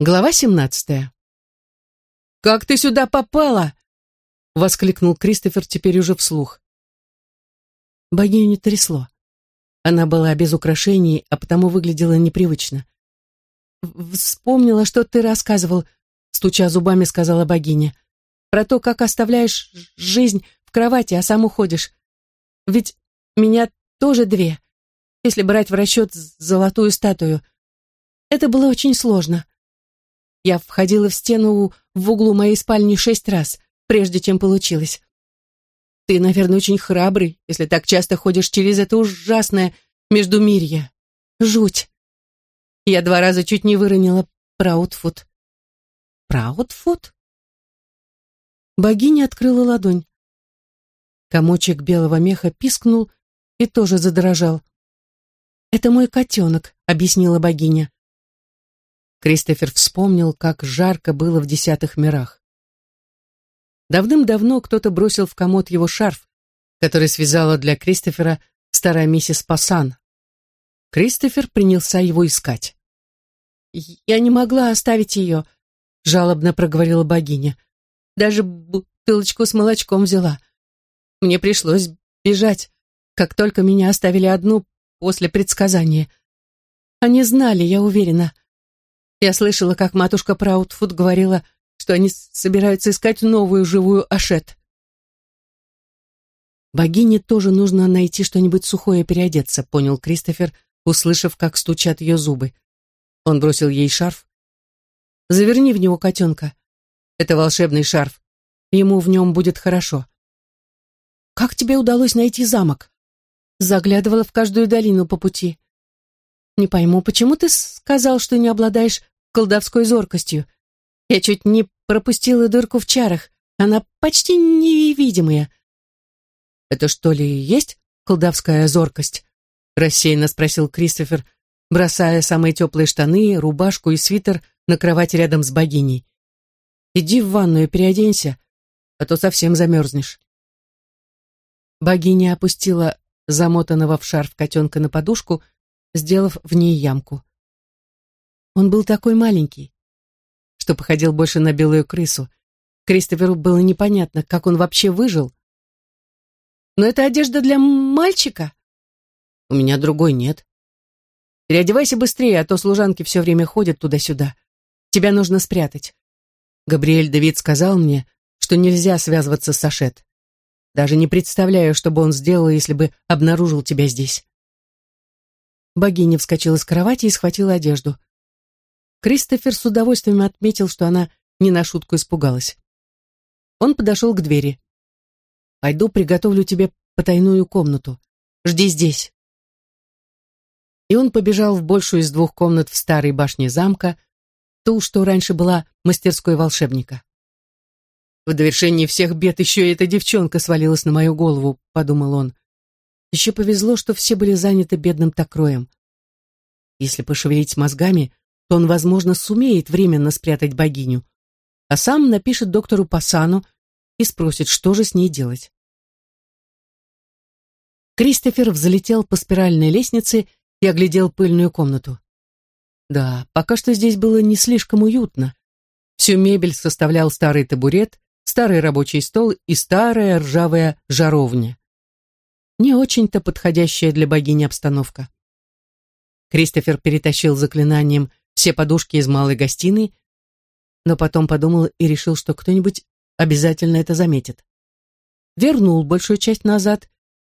Глава семнадцатая. «Как ты сюда попала?» — воскликнул Кристофер теперь уже вслух. Богиню не трясло. Она была без украшений, а потому выглядела непривычно. «Вспомнила, что ты рассказывал», — стуча зубами, сказала богиня. «Про то, как оставляешь жизнь в кровати, а сам уходишь. Ведь меня тоже две, если брать в расчет золотую статую. Это было очень сложно. Я входила в стену в углу моей спальни шесть раз, прежде чем получилось. Ты, наверное, очень храбрый, если так часто ходишь через это ужасное междумирье. Жуть. Я два раза чуть не выронила Праутфуд. Праутфуд? Богиня открыла ладонь. Комочек белого меха пискнул и тоже задрожал. «Это мой котенок», — объяснила богиня. Кристофер вспомнил, как жарко было в десятых мирах. Давным-давно кто-то бросил в комод его шарф, который связала для Кристофера старая миссис Пассан. Кристофер принялся его искать. «Я не могла оставить ее», — жалобно проговорила богиня. «Даже бутылочку с молочком взяла. Мне пришлось бежать, как только меня оставили одну после предсказания. Они знали, я уверена. Я слышала, как матушка Праутфуд говорила, что они собираются искать новую живую Ашет. «Богине тоже нужно найти что-нибудь сухое переодеться», — понял Кристофер, услышав, как стучат ее зубы. Он бросил ей шарф. «Заверни в него котенка. Это волшебный шарф. Ему в нем будет хорошо». «Как тебе удалось найти замок?» Заглядывала в каждую долину по пути. «Не пойму, почему ты сказал, что не обладаешь колдовской зоркостью? Я чуть не пропустила дырку в чарах. Она почти невидимая». «Это что ли есть колдовская зоркость?» рассеянно спросил Кристофер, бросая самые теплые штаны, рубашку и свитер на кровать рядом с богиней. «Иди в ванную переоденься, а то совсем замерзнешь». Богиня опустила замотанного в шарф котенка на подушку сделав в ней ямку. Он был такой маленький, что походил больше на белую крысу. Кристоферу было непонятно, как он вообще выжил. «Но это одежда для мальчика?» «У меня другой нет». «Переодевайся быстрее, а то служанки все время ходят туда-сюда. Тебя нужно спрятать». Габриэль Давид сказал мне, что нельзя связываться с Сашет. Даже не представляю, что бы он сделал, если бы обнаружил тебя здесь. Богиня вскочила с кровати и схватила одежду. Кристофер с удовольствием отметил, что она не на шутку испугалась. Он подошел к двери. «Пойду приготовлю тебе потайную комнату. Жди здесь». И он побежал в большую из двух комнат в старой башне замка, ту, что раньше была мастерской волшебника. «В довершении всех бед еще и эта девчонка свалилась на мою голову», — подумал он. Еще повезло, что все были заняты бедным Такроем. Если пошевелить мозгами, то он, возможно, сумеет временно спрятать богиню, а сам напишет доктору Пасану и спросит, что же с ней делать. Кристофер взлетел по спиральной лестнице и оглядел пыльную комнату. Да, пока что здесь было не слишком уютно. Всю мебель составлял старый табурет, старый рабочий стол и старая ржавая жаровня не очень-то подходящая для богини обстановка. Кристофер перетащил заклинанием все подушки из малой гостиной, но потом подумал и решил, что кто-нибудь обязательно это заметит. Вернул большую часть назад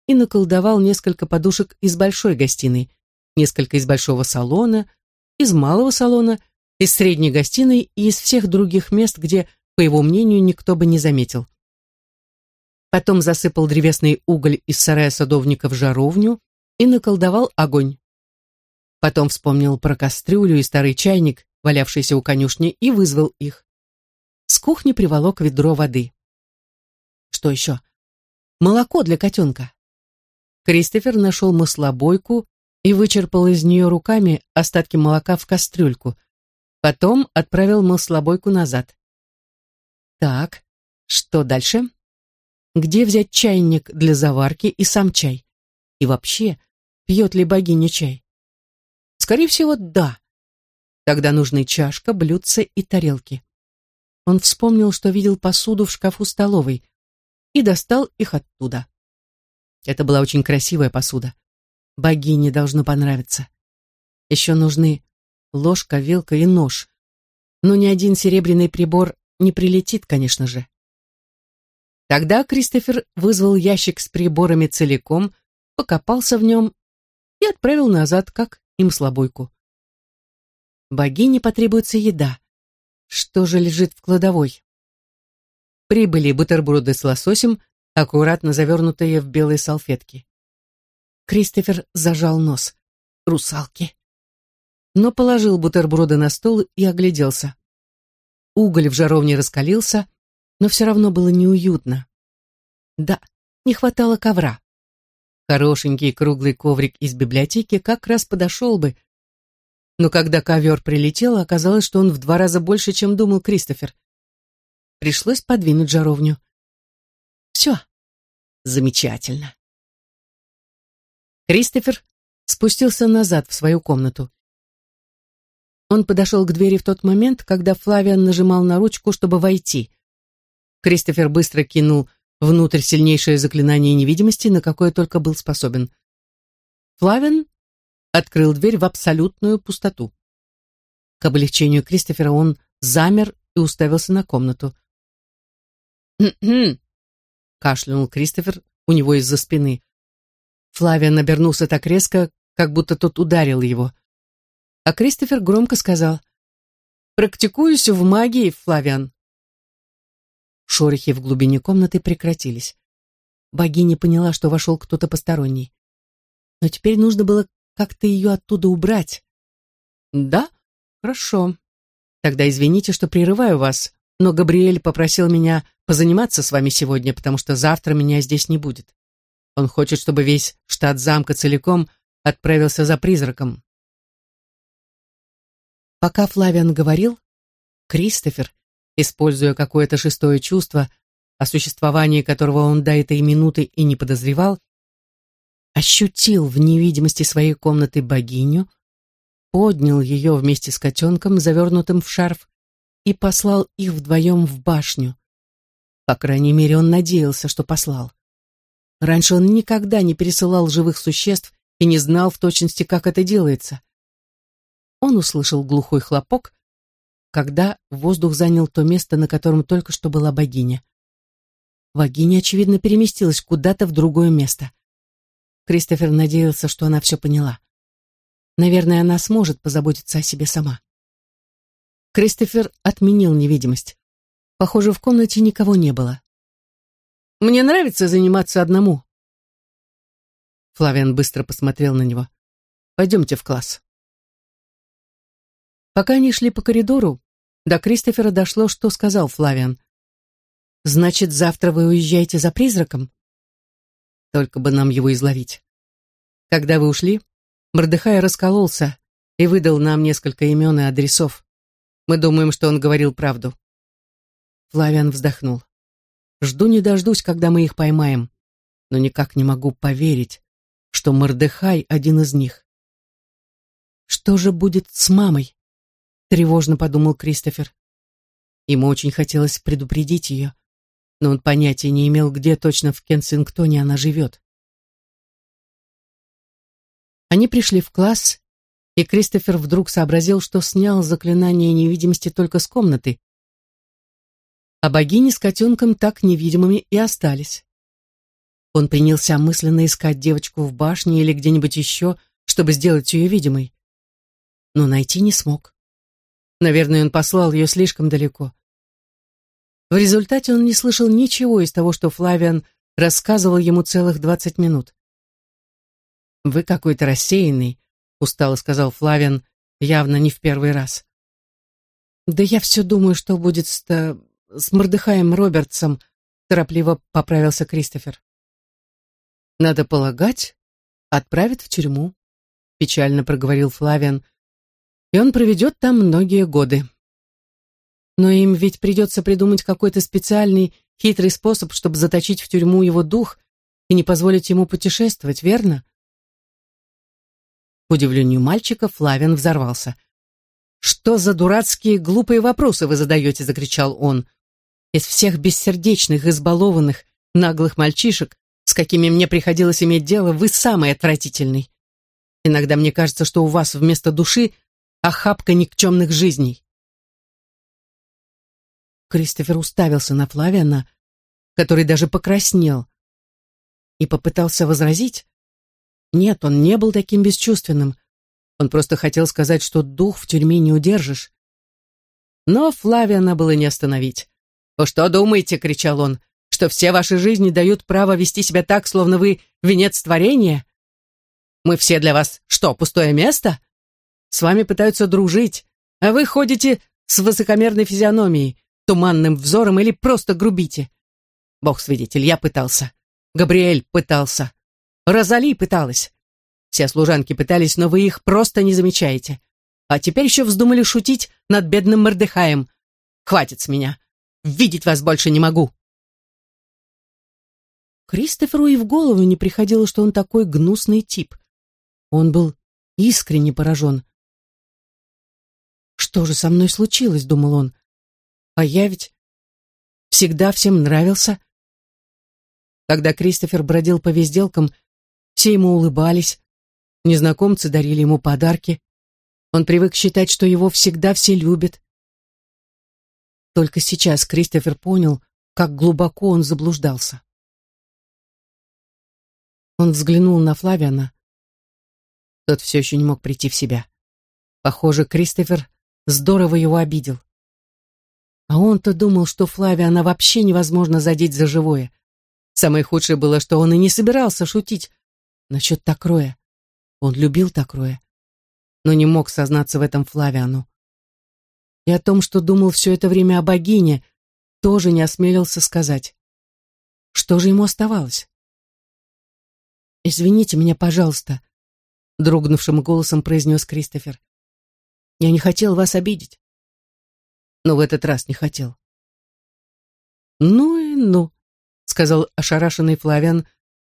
и наколдовал несколько подушек из большой гостиной, несколько из большого салона, из малого салона, из средней гостиной и из всех других мест, где, по его мнению, никто бы не заметил. Потом засыпал древесный уголь из сарая садовника в жаровню и наколдовал огонь. Потом вспомнил про кастрюлю и старый чайник, валявшийся у конюшни, и вызвал их. С кухни приволок ведро воды. Что еще? Молоко для котенка. Кристофер нашел маслобойку и вычерпал из нее руками остатки молока в кастрюльку. Потом отправил маслобойку назад. Так, что дальше? Где взять чайник для заварки и сам чай? И вообще, пьет ли богиня чай? Скорее всего, да. Тогда нужны чашка, блюдце и тарелки. Он вспомнил, что видел посуду в шкафу столовой, и достал их оттуда. Это была очень красивая посуда. Богине должно понравиться. Еще нужны ложка, вилка и нож. Но ни один серебряный прибор не прилетит, конечно же. Тогда Кристофер вызвал ящик с приборами целиком, покопался в нем и отправил назад, как им слабойку. Богине потребуется еда. Что же лежит в кладовой? Прибыли бутерброды с лососем, аккуратно завернутые в белые салфетки. Кристофер зажал нос. Русалки. Но положил бутерброды на стол и огляделся. Уголь в жаровне раскалился, но все равно было неуютно. Да, не хватало ковра. Хорошенький круглый коврик из библиотеки как раз подошел бы. Но когда ковер прилетел, оказалось, что он в два раза больше, чем думал Кристофер. Пришлось подвинуть жаровню. Все. Замечательно. Кристофер спустился назад в свою комнату. Он подошел к двери в тот момент, когда Флавиан нажимал на ручку, чтобы войти. Кристофер быстро кинул внутрь сильнейшее заклинание невидимости, на какое только был способен. Флавиан открыл дверь в абсолютную пустоту. К облегчению Кристофера он замер и уставился на комнату. «Хм-хм», — кашлянул Кристофер у него из-за спины. Флавиан обернулся так резко, как будто тот ударил его. А Кристофер громко сказал «Практикуюсь в магии, Флавиан». Шорохи в глубине комнаты прекратились. Богиня поняла, что вошел кто-то посторонний. Но теперь нужно было как-то ее оттуда убрать. «Да? Хорошо. Тогда извините, что прерываю вас, но Габриэль попросил меня позаниматься с вами сегодня, потому что завтра меня здесь не будет. Он хочет, чтобы весь штат замка целиком отправился за призраком. Пока Флавиан говорил, Кристофер, используя какое-то шестое чувство, о существовании которого он до этой минуты и не подозревал, ощутил в невидимости своей комнаты богиню, поднял ее вместе с котенком, завернутым в шарф, и послал их вдвоем в башню. По крайней мере, он надеялся, что послал. Раньше он никогда не пересылал живых существ и не знал в точности, как это делается. Он услышал глухой хлопок, когда воздух занял то место, на котором только что была богиня. Богиня, очевидно, переместилась куда-то в другое место. Кристофер надеялся, что она все поняла. Наверное, она сможет позаботиться о себе сама. Кристофер отменил невидимость. Похоже, в комнате никого не было. «Мне нравится заниматься одному». Флавиан быстро посмотрел на него. «Пойдемте в класс». Пока они шли по коридору, до Кристофера дошло, что сказал Флавиан. «Значит, завтра вы уезжаете за призраком?» «Только бы нам его изловить». Когда вы ушли, Мордыхай раскололся и выдал нам несколько имен и адресов. Мы думаем, что он говорил правду. Флавиан вздохнул. Жду не дождусь, когда мы их поймаем, но никак не могу поверить, что Мордыхай один из них. Что же будет с мамой? Тревожно подумал Кристофер. Ему очень хотелось предупредить ее, но он понятия не имел, где точно в Кенсингтоне она живет. Они пришли в класс, и Кристофер вдруг сообразил, что снял заклинание невидимости только с комнаты, а богини с котенком так невидимыми и остались. Он принялся мысленно искать девочку в башне или где-нибудь еще, чтобы сделать ее видимой. Но найти не смог. Наверное, он послал ее слишком далеко. В результате он не слышал ничего из того, что Флавиан рассказывал ему целых двадцать минут. «Вы какой-то рассеянный», — устало сказал Флавиан, явно не в первый раз. «Да я все думаю, что будет с, с Мордыхаем Робертсом», — торопливо поправился Кристофер. «Надо полагать, отправят в тюрьму», — печально проговорил Флавиан, и он проведет там многие годы. Но им ведь придется придумать какой-то специальный, хитрый способ, чтобы заточить в тюрьму его дух и не позволить ему путешествовать, верно? К удивлению мальчика, Флавиан взорвался. «Что за дурацкие глупые вопросы вы задаете?» — закричал он. «Из всех бессердечных, избалованных, наглых мальчишек, с какими мне приходилось иметь дело, вы самый отвратительный. Иногда мне кажется, что у вас вместо души охапка никчемных жизней». Кристофер уставился на Флавиана, который даже покраснел, и попытался возразить. Нет, он не был таким бесчувственным. Он просто хотел сказать, что дух в тюрьме не удержишь. Но Флавиана было не остановить. «Вы что думаете?» — кричал он, «что все ваши жизни дают право вести себя так, словно вы венец творения? Мы все для вас что, пустое место? С вами пытаются дружить, а вы ходите с высокомерной физиономией, туманным взором или просто грубите. Бог свидетель, я пытался. Габриэль пытался. Розали пыталась. Все служанки пытались, но вы их просто не замечаете. А теперь еще вздумали шутить над бедным Мордыхаем. Хватит с меня. Видеть вас больше не могу. Кристоферу и в голову не приходило, что он такой гнусный тип. Он был искренне поражен. «Что же со мной случилось?» — думал он. «А я ведь всегда всем нравился». Когда Кристофер бродил по везделкам, все ему улыбались, Незнакомцы дарили ему подарки. Он привык считать, что его всегда все любят. Только сейчас Кристофер понял, как глубоко он заблуждался. Он взглянул на Флавиана. Тот все еще не мог прийти в себя. Похоже, Кристофер здорово его обидел. А он-то думал, что Флавиана вообще невозможно задеть за живое. Самое худшее было, что он и не собирался шутить насчет Такроя. Он любил Такроя, но не мог сознаться в этом Флавиану. И о том, что думал все это время о богине, тоже не осмелился сказать. Что же ему оставалось? «Извините меня, пожалуйста», — дрогнувшим голосом произнес Кристофер. «Я не хотел вас обидеть». Но в этот раз не хотел. «Ну и ну», — сказал ошарашенный Флавиан,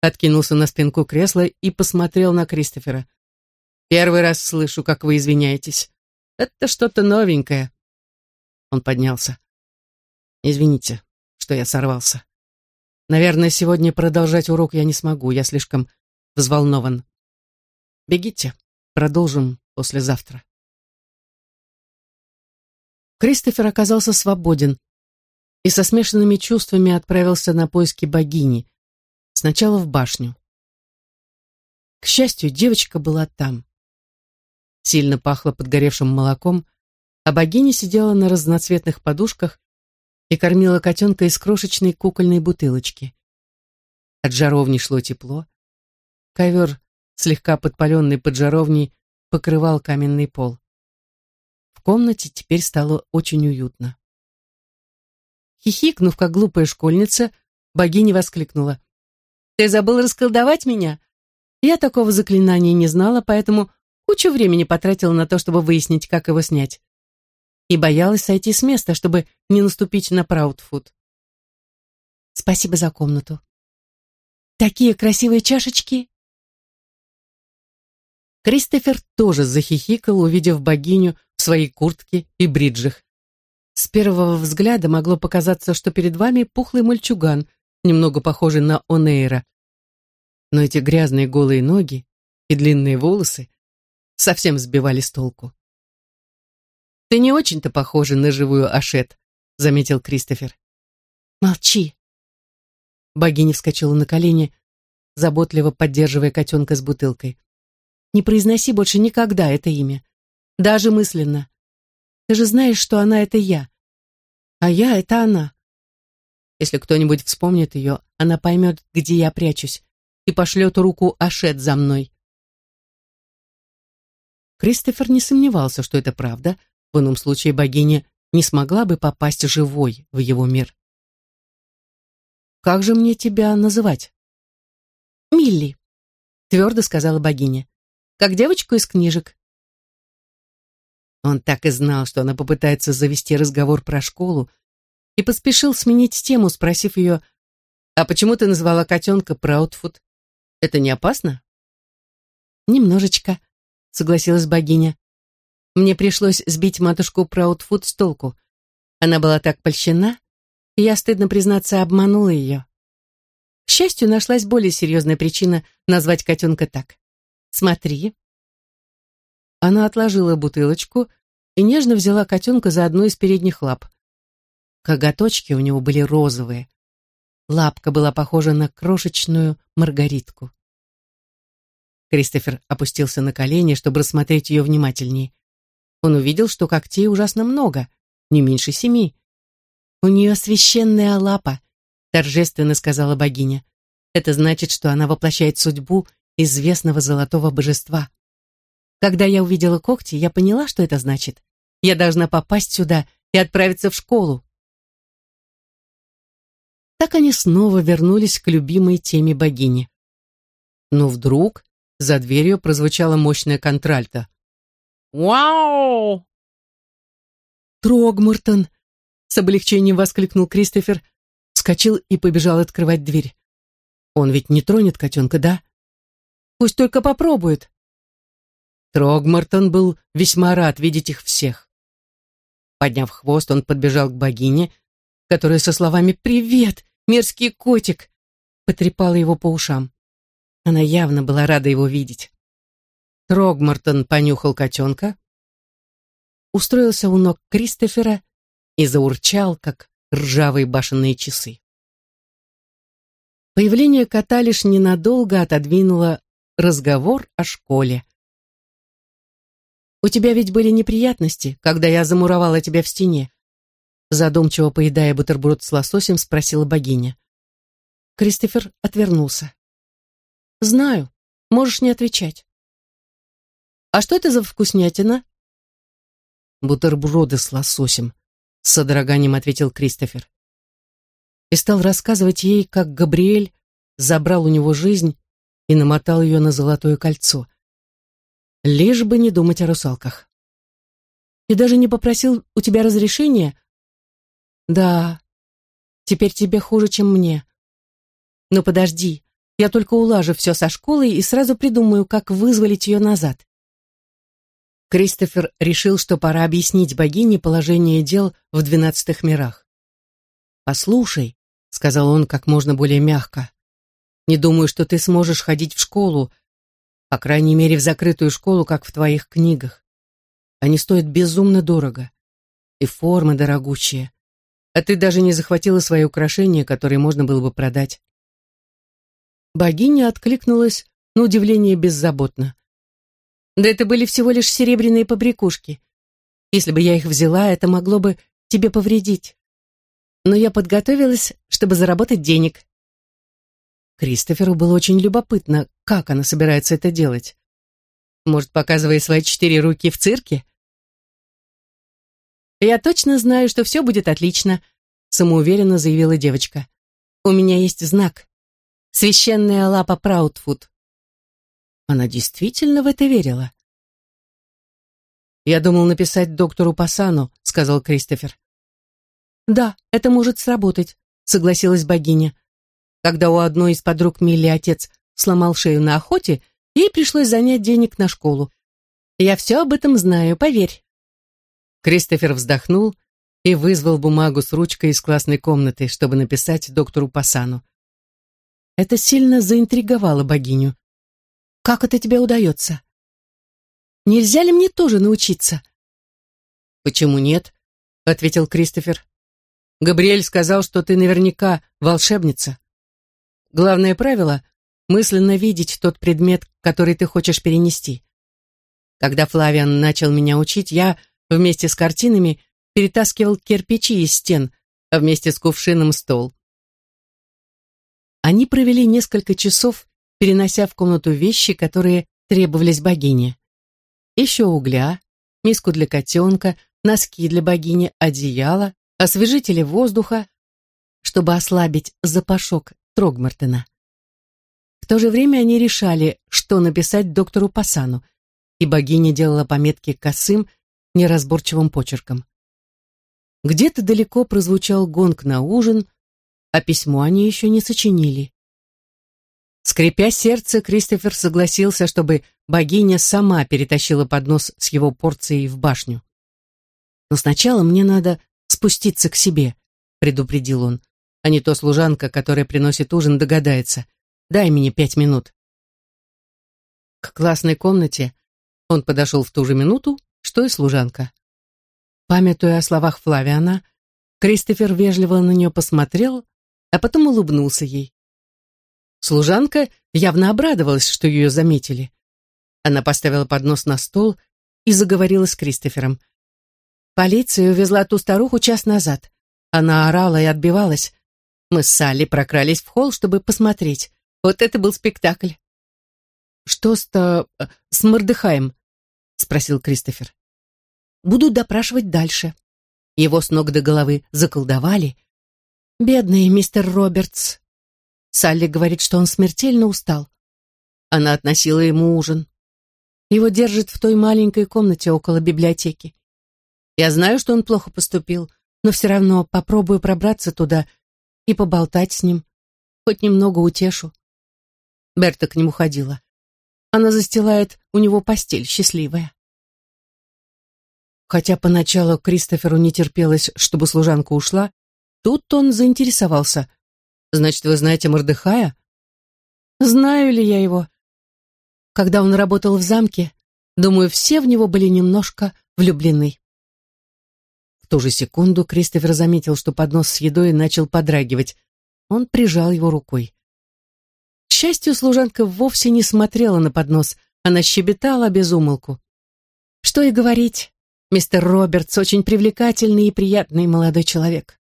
откинулся на спинку кресла и посмотрел на Кристофера. «Первый раз слышу, как вы извиняетесь. Это что-то новенькое». Он поднялся. «Извините, что я сорвался. Наверное, сегодня продолжать урок я не смогу, я слишком взволнован. Бегите, продолжим послезавтра». Кристофер оказался свободен и со смешанными чувствами отправился на поиски богини, Сначала в башню. К счастью, девочка была там. Сильно пахло подгоревшим молоком, а богиня сидела на разноцветных подушках и кормила котенка из крошечной кукольной бутылочки. От жаровни шло тепло. Ковер, слегка подпаленный под жаровней, покрывал каменный пол. Комнате теперь стало очень уютно. Хихикнув, как глупая школьница, богиня воскликнула. Ты забыл расколдовать меня? Я такого заклинания не знала, поэтому кучу времени потратила на то, чтобы выяснить, как его снять. И боялась сойти с места, чтобы не наступить на Праудфуд. Спасибо за комнату. Такие красивые чашечки. Кристофер тоже захихикал, увидев богиню своей куртке и бриджах. С первого взгляда могло показаться, что перед вами пухлый мальчуган — немного похожий на Онейра. Но эти грязные голые ноги и длинные волосы совсем сбивали с толку. «Ты не очень-то похожа на живую Ашет», — заметил Кристофер. «Молчи!» Богиня вскочила на колени, заботливо поддерживая котенка с бутылкой. «Не произноси больше никогда это имя, даже мысленно. Ты же знаешь, что она — это я, а я — это она. Если кто-нибудь вспомнит ее, она поймет, где я прячусь, и пошлет руку Ашет за мной. Кристофер не сомневался, что это правда, в ином случае богиня не смогла бы попасть живой в его мир. «Как же мне тебя называть?» «Милли», — твердо сказала богиня, — «как девочку из книжек». Он так и знал, что она попытается завести разговор про школу, и поспешил сменить тему, спросив ее, «А почему ты назвала котенка Праудфуд? Это не опасно?» «Немножечко», — согласилась богиня. Мне пришлось сбить матушку Праудфуд с толку. Она была так польщена, и я, стыдно признаться, обманула ее. К счастью, нашлась более серьезная причина назвать котенка так. «Смотри». Она отложила бутылочку и нежно взяла котенка за одну из передних лап. Коготочки у него были розовые. Лапка была похожа на крошечную маргаритку. Кристофер опустился на колени, чтобы рассмотреть ее внимательнее. Он увидел, что когтей ужасно много, не меньше семи. «У нее священная лапа», — торжественно сказала богиня. «Это значит, что она воплощает судьбу известного золотого божества. Когда я увидела когти, я поняла, что это значит. Я должна попасть сюда и отправиться в школу». Так они снова вернулись к любимой теме богини. Но вдруг за дверью прозвучала мощная контральта. «Вау!» «Трогмартон!» — с облегчением воскликнул Кристофер, вскочил и побежал открывать дверь. «Он ведь не тронет котенка, да? Пусть только попробует!» Трогмартон был весьма рад видеть их всех. Подняв хвост, он подбежал к богине, которая со словами «Привет, мерзкий котик!» потрепала его по ушам. Она явно была рада его видеть. Трогмартон понюхал котенка, устроился у ног Кристофера и заурчал, как ржавые башенные часы. Появление кота лишь ненадолго отодвинуло разговор о школе. «У тебя ведь были неприятности, когда я замуровала тебя в стене?» Задумчиво поедая бутерброд с лососем, спросила богиня. Кристофер отвернулся. «Знаю, можешь не отвечать». «А что это за вкуснятина?» бутерброды с лососем», — с содроганием ответил Кристофер. И стал рассказывать ей, как Габриэль забрал у него жизнь и намотал ее на золотое кольцо. Лишь бы не думать о русалках. «И даже не попросил у тебя разрешения?» «Да, теперь тебе хуже, чем мне. Но подожди, я только улажу все со школой и сразу придумаю, как вызволить ее назад. Кристофер решил, что пора объяснить богине положение дел в двенадцатых мирах. «Послушай», — сказал он как можно более мягко, «не думаю, что ты сможешь ходить в школу, по крайней мере, в закрытую школу, как в твоих книгах. Они стоят безумно дорого, и формы дорогущие, а ты даже не захватила свои украшения, которые можно было бы продать». Богиня откликнулась на удивление беззаботно. Да это были всего лишь серебряные побрякушки. Если бы я их взяла, это могло бы тебе повредить. Но я подготовилась, чтобы заработать денег. Кристоферу было очень любопытно, как она собирается это делать. Может, показывая свои четыре руки в цирке? «Я точно знаю, что все будет отлично», — самоуверенно заявила девочка. «У меня есть знак. Священная лапа Праудфуд. Она действительно в это верила. «Я думал написать доктору Пасану», — сказал Кристофер. «Да, это может сработать», — согласилась богиня. Когда у одной из подруг Милли отец сломал шею на охоте, ей пришлось занять денег на школу. «Я все об этом знаю, поверь». Кристофер вздохнул и вызвал бумагу с ручкой из классной комнаты, чтобы написать доктору Пасану. Это сильно заинтриговало богиню. Как это тебе удается? Нельзя ли мне тоже научиться? Почему нет? Ответил Кристофер. Габриэль сказал, что ты наверняка волшебница. Главное правило — мысленно видеть тот предмет, который ты хочешь перенести. Когда Флавиан начал меня учить, я вместе с картинами перетаскивал кирпичи из стен, а вместе с кувшином стол. Они провели несколько часов, перенося в комнату вещи, которые требовались богине. Еще угля, миску для котенка, носки для богини, одеяло, освежители воздуха, чтобы ослабить запашок Трогмартена. В то же время они решали, что написать доктору Пасану, и богиня делала пометки косым, неразборчивым почерком. Где-то далеко прозвучал гонг на ужин, а письмо они еще не сочинили. Скрипя сердце, Кристофер согласился, чтобы богиня сама перетащила поднос с его порцией в башню. «Но сначала мне надо спуститься к себе», — предупредил он, «а не то служанка, которая приносит ужин, догадается. Дай мне пять минут». К классной комнате он подошел в ту же минуту, что и служанка. Памятуя о словах Флавиана, Кристофер вежливо на нее посмотрел, а потом улыбнулся ей. Служанка явно обрадовалась, что ее заметили. Она поставила поднос на стол и заговорила с Кристофером. «Полиция увезла ту старуху час назад. Она орала и отбивалась. Мы с Салли прокрались в холл, чтобы посмотреть. Вот это был спектакль». «Что с-то... с Мордыхаем?» — спросил Кристофер. «Буду допрашивать дальше». Его с ног до головы заколдовали. «Бедный мистер Робертс». Салли говорит, что он смертельно устал. Она относила ему ужин. Его держат в той маленькой комнате около библиотеки. Я знаю, что он плохо поступил, но все равно попробую пробраться туда и поболтать с ним. Хоть немного утешу. Берта к нему ходила. Она застилает у него постель, счастливая. Хотя поначалу Кристоферу не терпелось, чтобы служанка ушла, тут он заинтересовался. «Значит, вы знаете Мордыхая?» «Знаю ли я его?» Когда он работал в замке, думаю, все в него были немножко влюблены. Ту же секунду Кристофер заметил, что поднос с едой начал подрагивать. Он прижал его рукой. К счастью, служанка вовсе не смотрела на поднос, она щебетала без умолку. Что и говорить, Мистер Робертс очень привлекательный и приятный молодой человек.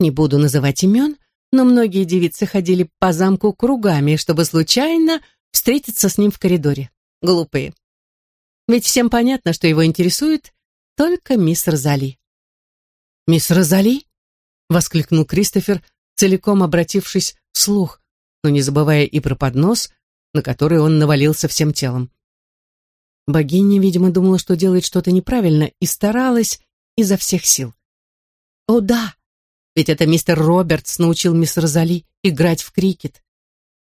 Не буду называть имен, но многие девицы ходили по замку кругами, чтобы случайно встретиться с ним в коридоре. Глупые. Ведь всем понятно, что его интересует только мисс Розали. «Мисс Розали?» — воскликнул Кристофер, целиком обратившись вслух, но не забывая и про поднос, на который он навалился всем телом. Богиня, видимо, думала, что делает что-то неправильно, и старалась изо всех сил. О да, ведь это мистер Робертс научил мисс Розали играть в крикет.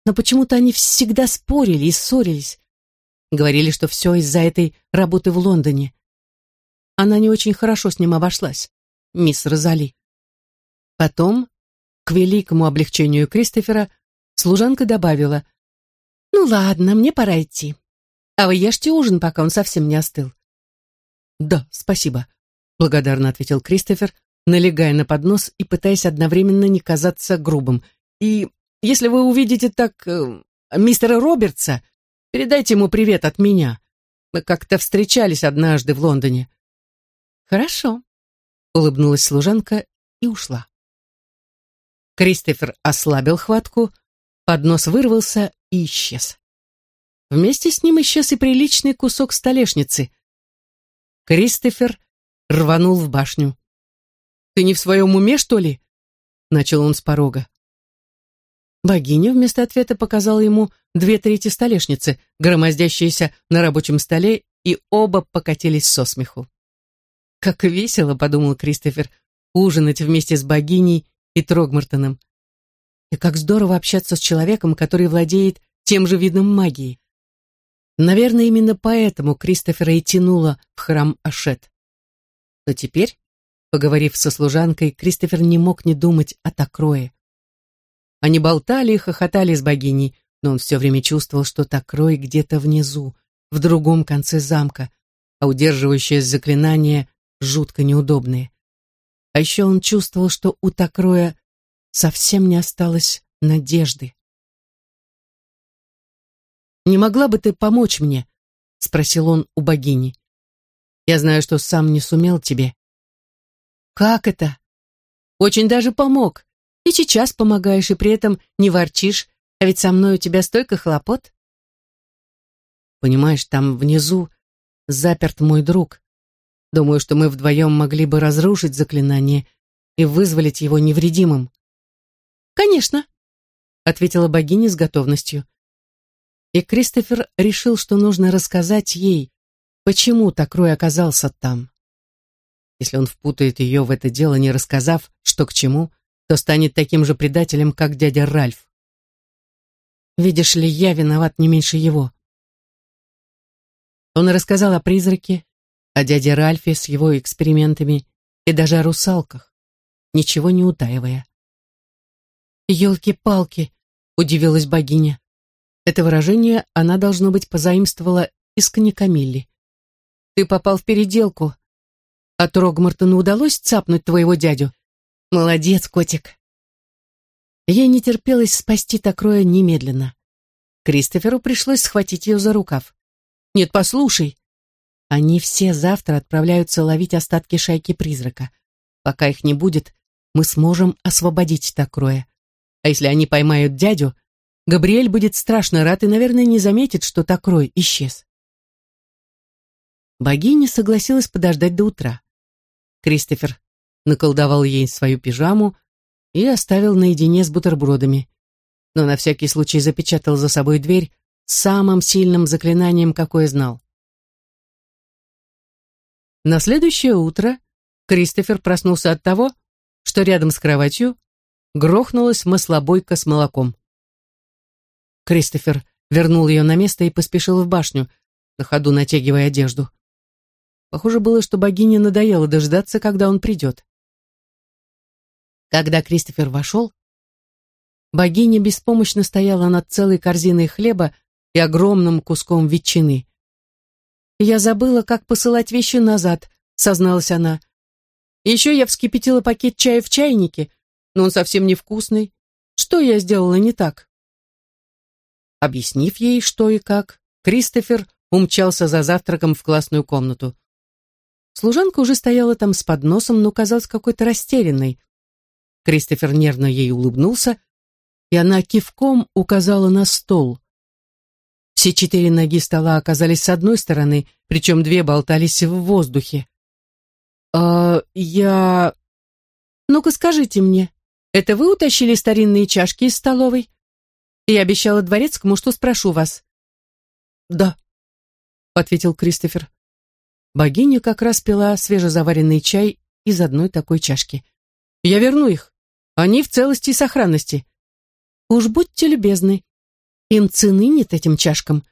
Но почему-то они всегда спорили и ссорились. Говорили, что все из-за этой работы в Лондоне. Она не очень хорошо с ним обошлась, мисс Розали. Потом, к великому облегчению Кристофера, служанка добавила, «Ну ладно, мне пора идти. А вы ешьте ужин, пока он совсем не остыл. Да, спасибо, благодарно ответил Кристофер, налегая на поднос и пытаясь одновременно не казаться грубым. И если вы увидите так э, мистера Робертса, передайте ему привет от меня. Мы как-то встречались однажды в Лондоне. Хорошо, улыбнулась служанка и ушла. Кристофер ослабил хватку, поднос вырвался и исчез. Вместе с ним исчез и приличный кусок столешницы. Кристофер рванул в башню. «Ты не в своем уме, что ли?» — начал он с порога. Богиня вместо ответа показала ему две трети столешницы, громоздящиеся на рабочем столе, и оба покатились со смеху. «Как весело», — подумал Кристофер, — «ужинать вместе с богиней и Трогмартоном. И как здорово общаться с человеком, который владеет тем же видом магии. Наверное, именно поэтому Кристофера и тянуло в храм Ашет. Но теперь, поговорив со служанкой, Кристофер не мог не думать о Такрое. Они болтали и хохотали с богиней, но он все время чувствовал, что Такрой где-то внизу, в другом конце замка, а удерживающее заклинание жутко неудобное. А еще он чувствовал, что у Такроя совсем не осталось надежды. «Не могла бы ты помочь мне?» — спросил он у богини. «Я знаю, что сам не сумел тебе». «Как это?» «Очень даже помог. И сейчас помогаешь, и при этом не ворчишь, а ведь со мной у тебя столько хлопот». «Понимаешь, там внизу заперт мой друг. Думаю, что мы вдвоем могли бы разрушить заклинание и вызволить его невредимым». «Конечно», — ответила богиня с готовностью. И Кристофер решил, что нужно рассказать ей, почему Такрой оказался там. Если он впутает ее в это дело, не рассказав, что к чему, то станет таким же предателем, как дядя Ральф. Видишь ли, я виноват не меньше его. Он рассказал о призраке, о дяде Ральфе с его экспериментами и даже о русалках, ничего не утаивая. «Елки-палки!» — удивилась богиня. Это выражение она, должно быть, позаимствовала из Камилли. «Ты попал в переделку. А Трогмартону удалось цапнуть твоего дядю? Молодец, котик!» Ей не терпелось спасти Такроя немедленно. Кристоферу пришлось схватить ее за рукав. «Нет, послушай!» Они все завтра отправляются ловить остатки шайки призрака. Пока их не будет, мы сможем освободить Такроя. А если они поймают дядю, Габриэль будет страшно рад и, наверное, не заметит, что Такрой исчез. Богиня согласилась подождать до утра. Кристофер наколдовал ей свою пижаму и оставил наедине с бутербродами, но на всякий случай запечатал за собой дверь самым сильным заклинанием, какое знал. На следующее утро Кристофер проснулся от того, что рядом с кроватью грохнулась маслобойка с молоком. Кристофер вернул ее на место и поспешил в башню, на ходу натягивая одежду. Похоже было, что богине надоело дождаться, когда он придет. Когда Кристофер вошел, богиня беспомощно стояла над целой корзиной хлеба и огромным куском ветчины. «Я забыла, как посылать вещи назад», — созналась она. «Еще я вскипятила пакет чая в чайнике, но он совсем невкусный. Что я сделала не так?» Объяснив ей, что и как, Кристофер умчался за завтраком в классную комнату. Служанка уже стояла там с подносом, но казалась какой-то растерянной. Кристофер нервно ей улыбнулся, и она кивком указала на стол. Все четыре ноги стола оказались с одной стороны, причем две болтались в воздухе. «А я...» «Ну-ка скажите мне, это вы утащили старинные чашки из столовой? Я обещала дворецкому, что спрошу вас». «Да», — ответил Кристофер. Богиня как раз пила свежезаваренный чай из одной такой чашки. «Я верну их. Они в целости и сохранности. Уж будьте любезны, им цены нет этим чашкам.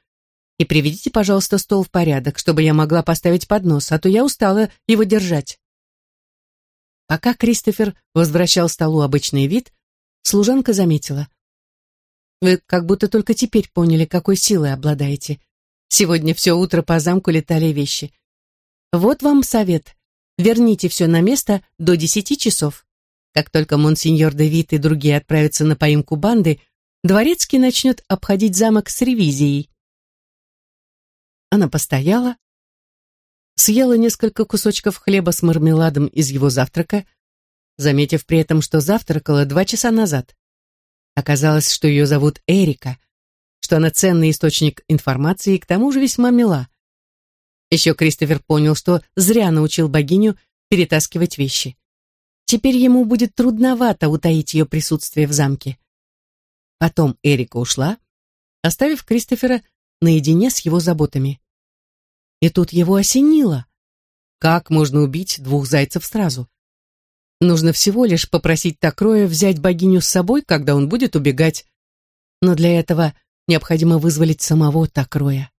И приведите, пожалуйста, стол в порядок, чтобы я могла поставить поднос, а то я устала его держать. Пока Кристофер возвращал столу обычный вид, служанка заметила. Вы как будто только теперь поняли, какой силой обладаете. Сегодня все утро по замку летали вещи. Вот вам совет. Верните все на место до десяти часов. Как только монсеньор Давид и другие отправятся на поимку банды, Дворецкий начнет обходить замок с ревизией. Она постояла, съела несколько кусочков хлеба с мармеладом из его завтрака, заметив при этом, что завтракала два часа назад. Оказалось, что ее зовут Эрика, что она ценный источник информации и к тому же весьма мила. Еще Кристофер понял, что зря научил богиню перетаскивать вещи. Теперь ему будет трудновато утаить ее присутствие в замке. Потом Эрика ушла, оставив Кристофера наедине с его заботами. И тут его осенило. Как можно убить двух зайцев сразу? Нужно всего лишь попросить Такроя взять богиню с собой, когда он будет убегать. Но для этого необходимо вызволить самого Такроя.